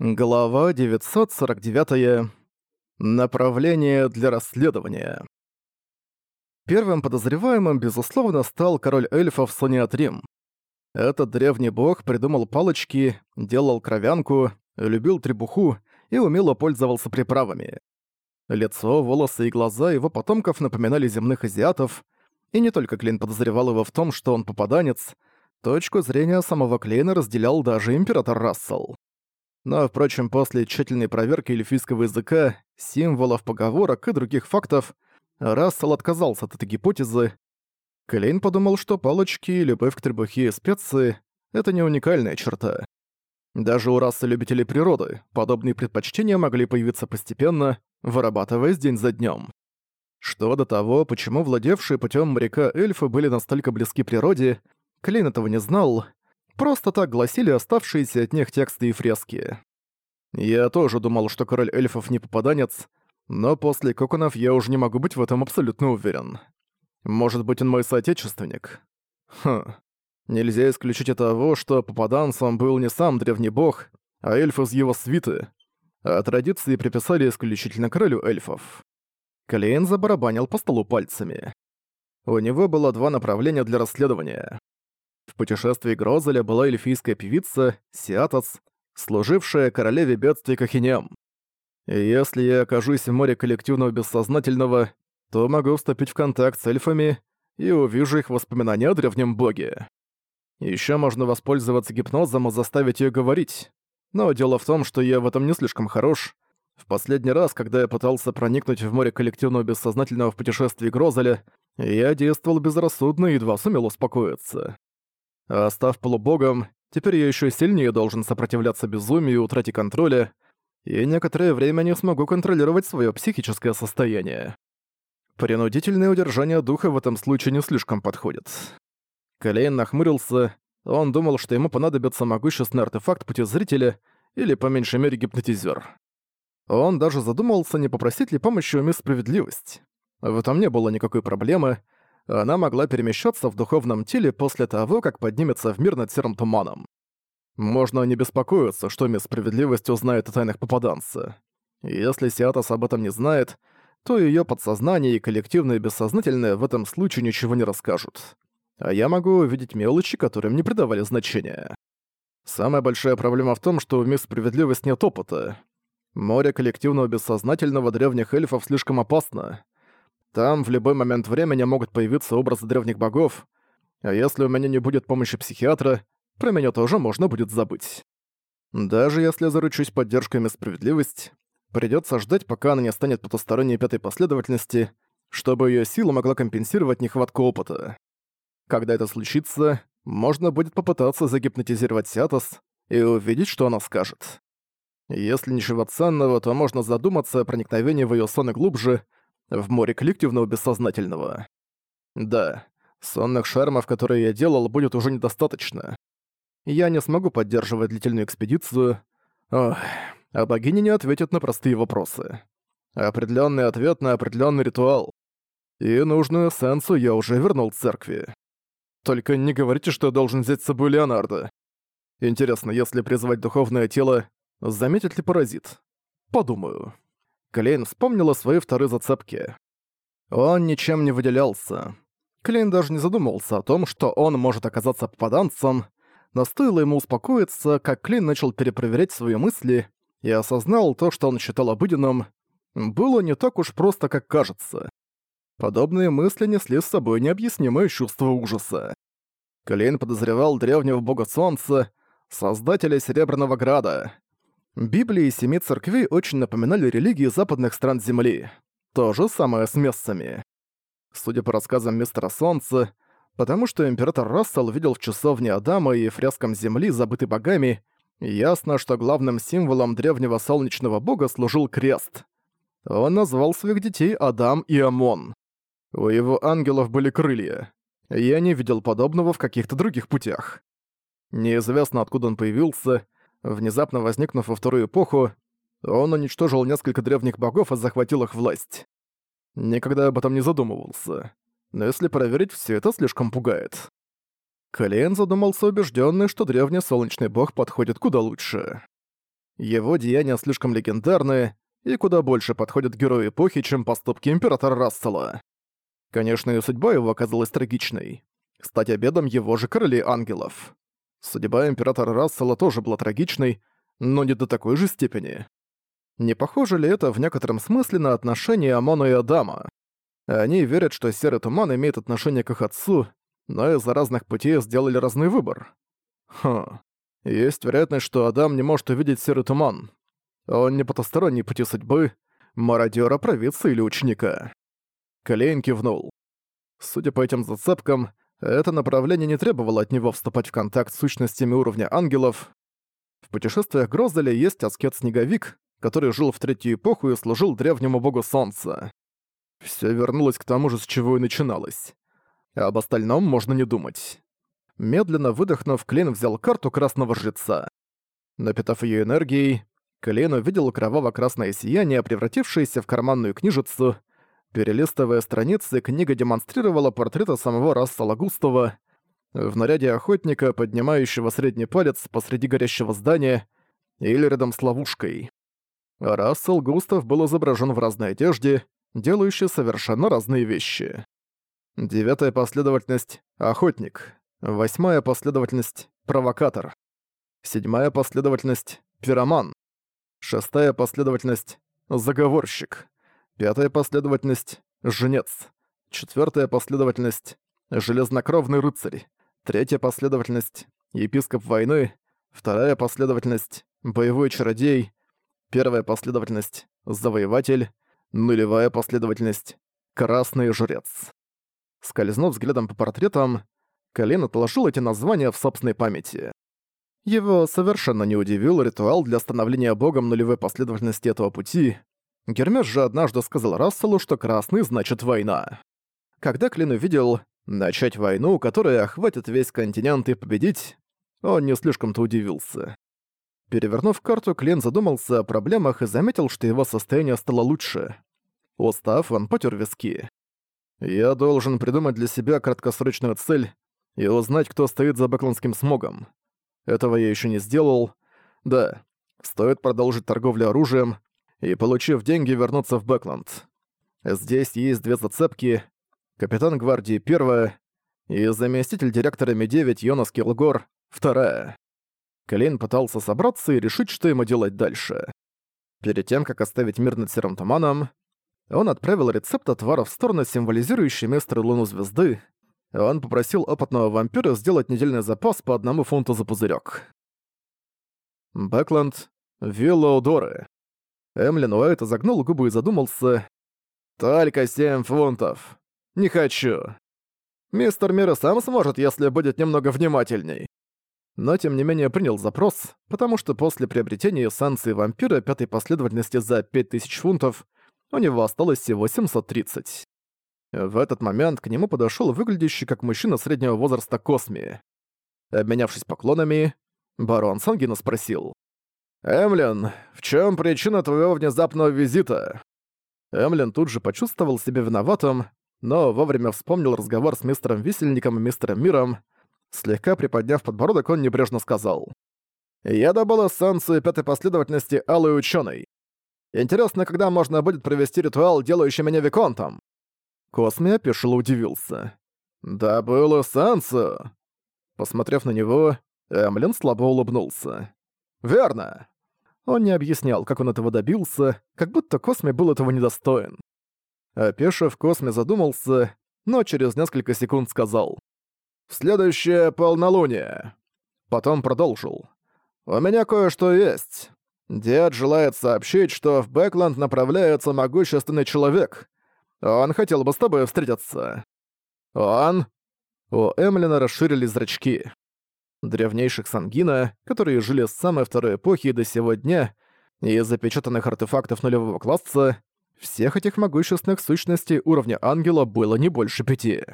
Глава 949. Направление для расследования. Первым подозреваемым, безусловно, стал король эльфов Сониат Рим. Этот древний бог придумал палочки, делал кровянку, любил требуху и умело пользовался приправами. Лицо, волосы и глаза его потомков напоминали земных азиатов, и не только Клин подозревал его в том, что он попаданец, точку зрения самого Клейна разделял даже император Рассел но, впрочем, после тщательной проверки эльфийского языка, символов, поговорок и других фактов, Рассел отказался от этой гипотезы. Клейн подумал, что палочки, любовь к требухе и специи — это не уникальная черта. Даже у расы любителей природы подобные предпочтения могли появиться постепенно, вырабатываясь день за днем. Что до того, почему владевшие путем моряка эльфы были настолько близки природе, Клейн этого не знал — Просто так гласили оставшиеся от них тексты и фрески. Я тоже думал, что король эльфов не попаданец, но после коконов я уже не могу быть в этом абсолютно уверен. Может быть, он мой соотечественник? Хм. Нельзя исключить того, что попаданцем был не сам древний бог, а эльф из его свиты, а традиции приписали исключительно королю эльфов. Клейн забарабанил по столу пальцами. У него было два направления для расследования. В путешествии к была эльфийская певица Сиатос, служившая королеве бедствий Кахинем. Если я окажусь в море коллективного бессознательного, то могу вступить в контакт с эльфами и увижу их воспоминания о древнем боге. Еще можно воспользоваться гипнозом и заставить ее говорить. Но дело в том, что я в этом не слишком хорош. В последний раз, когда я пытался проникнуть в море коллективного бессознательного в путешествии Грозеля, я действовал безрассудно и едва сумел успокоиться. А став полубогом, теперь я еще сильнее должен сопротивляться безумию, и утрате контроля, и некоторое время не смогу контролировать свое психическое состояние. Принудительное удержание духа в этом случае не слишком подходит. Калейн нахмурился, он думал, что ему понадобится могущественный артефакт пути зрителя или, по меньшей мере, гипнотизер. Он даже задумался, не попросить ли помощи у мисс Справедливость. В этом не было никакой проблемы — она могла перемещаться в духовном теле после того, как поднимется в мир над серым туманом. Можно не беспокоиться, что мисс Справедливость узнает о тайнах попаданца. Если Сиатас об этом не знает, то ее подсознание и коллективное бессознательное в этом случае ничего не расскажут. А я могу увидеть мелочи, которым не придавали значения. Самая большая проблема в том, что у мисс Справедливость нет опыта. Море коллективного бессознательного древних эльфов слишком опасно — там в любой момент времени могут появиться образы древних богов, а если у меня не будет помощи психиатра, про меня тоже можно будет забыть. Даже если я заручусь поддержкой и справедливость, придётся ждать, пока она не станет потусторонней пятой последовательности, чтобы её сила могла компенсировать нехватку опыта. Когда это случится, можно будет попытаться загипнотизировать Сиатос и увидеть, что она скажет. Если ничего ценного, то можно задуматься о проникновении в её сон и глубже — в море коллективного бессознательного. Да, сонных шармов, которые я делал, будет уже недостаточно. Я не смогу поддерживать длительную экспедицию. Ох, а богиня не ответит на простые вопросы. Определенный ответ на определенный ритуал. И нужную эссенцию я уже вернул церкви. Только не говорите, что я должен взять с собой Леонардо. Интересно, если призвать духовное тело, заметит ли паразит? Подумаю. Клейн вспомнила свои вторые зацепки. Он ничем не выделялся. Клейн даже не задумывался о том, что он может оказаться попаданцем, но стоило ему успокоиться, как Клейн начал перепроверять свои мысли и осознал то, что он считал обыденным, было не так уж просто, как кажется. Подобные мысли несли с собой необъяснимое чувство ужаса. Клейн подозревал древнего бога солнца, создателя Серебряного Града. Библии и семи церквей очень напоминали религии западных стран Земли. То же самое с местцами. Судя по рассказам мистера Солнца, потому что император Рассел видел в часовне Адама и фрескам Земли, забыты богами, ясно, что главным символом древнего солнечного бога служил крест. Он назвал своих детей Адам и Амон. У его ангелов были крылья. Я не видел подобного в каких-то других путях. Неизвестно, откуда он появился, Внезапно возникнув во вторую эпоху, он уничтожил несколько древних богов и захватил их власть. Никогда об этом не задумывался. Но если проверить, все это слишком пугает. Калиен задумался убежденный, что древний солнечный бог подходит куда лучше. Его деяния слишком легендарны и куда больше подходят герою эпохи, чем поступки императора Рассела. Конечно, и судьба его оказалась трагичной. Стать обедом его же королей ангелов. Судьба императора Рассела тоже была трагичной, но не до такой же степени. Не похоже ли это в некотором смысле на отношения Амона и Адама? Они верят, что Серый Туман имеет отношение к их отцу, но из-за разных путей сделали разный выбор. Хм. Есть вероятность, что Адам не может увидеть Серый Туман. Он не потусторонний пути судьбы, мародёра, провидца или ученика. Клейн кивнул. Судя по этим зацепкам, это направление не требовало от него вступать в контакт с сущностями уровня ангелов. В путешествиях Гроздаля есть аскет-снеговик, который жил в третью эпоху и служил древнему богу солнца. Все вернулось к тому же, с чего и начиналось. А об остальном можно не думать. Медленно выдохнув, Клейн взял карту красного жреца. Напитав ее энергией, Клейн увидел кроваво-красное сияние, превратившееся в карманную книжицу, Перелистывая страницы, книга демонстрировала портрета самого Рассела Густова в наряде охотника, поднимающего средний палец посреди горящего здания или рядом с ловушкой. Рассел Густав был изображен в разной одежде, делающей совершенно разные вещи. Девятая последовательность — охотник. Восьмая последовательность — провокатор. Седьмая последовательность — пироман. Шестая последовательность — заговорщик. Пятая последовательность — Жнец. Четвертая последовательность — Железнокровный рыцарь. Третья последовательность — Епископ войны. Вторая последовательность — Боевой чародей. Первая последовательность — Завоеватель. Нулевая последовательность — Красный жрец. Скользнув взглядом по портретам, Колин отложил эти названия в собственной памяти. Его совершенно не удивил ритуал для становления богом нулевой последовательности этого пути — Гермес же однажды сказал Расселу, что красный значит война. Когда Клин увидел «начать войну, которая охватит весь континент и победить», он не слишком-то удивился. Перевернув карту, Клин задумался о проблемах и заметил, что его состояние стало лучше. Устав, он потер виски. «Я должен придумать для себя краткосрочную цель и узнать, кто стоит за бакланским смогом. Этого я еще не сделал. Да, стоит продолжить торговлю оружием, и, получив деньги, вернуться в Бэкланд. Здесь есть две зацепки. Капитан гвардии первая и заместитель директора Ми-9 Йонас Килгор вторая. Клейн пытался собраться и решить, что ему делать дальше. Перед тем, как оставить мир над Серым Туманом, он отправил рецепт отвара в сторону, символизирующий место Луну Звезды. Он попросил опытного вампира сделать недельный запас по одному фунту за пузырёк. Бэкленд, Виллоудоры. Эмлин Уайт загнул губы и задумался. «Только семь фунтов. Не хочу. Мистер Мира сам сможет, если будет немного внимательней». Но тем не менее принял запрос, потому что после приобретения санкции вампира пятой последовательности за 5000 фунтов у него осталось всего 730. В этот момент к нему подошел выглядящий как мужчина среднего возраста Косми. Обменявшись поклонами, барон Сангина спросил. «Эмлин, в чем причина твоего внезапного визита?» Эмлин тут же почувствовал себя виноватым, но вовремя вспомнил разговор с мистером Висельником и мистером Миром. Слегка приподняв подбородок, он небрежно сказал. «Я добыл эссенцию пятой последовательности Алой Учёной. Интересно, когда можно будет провести ритуал, делающий меня Виконтом?» Космия пешило удивился. «Добыл эссенцию!» Посмотрев на него, Эмлин слабо улыбнулся. «Верно!» Он не объяснял, как он этого добился, как будто Косме был этого недостоин. Опешив, Косме задумался, но через несколько секунд сказал. Следующее полнолуние!» Потом продолжил. «У меня кое-что есть. Дед желает сообщить, что в Бэкленд направляется могущественный человек. Он хотел бы с тобой встретиться». «Он?» У Эмлина расширились зрачки древнейших Сангина, которые жили с самой второй эпохи до сего дня, и из запечатанных артефактов нулевого класса, всех этих могущественных сущностей уровня ангела было не больше пяти.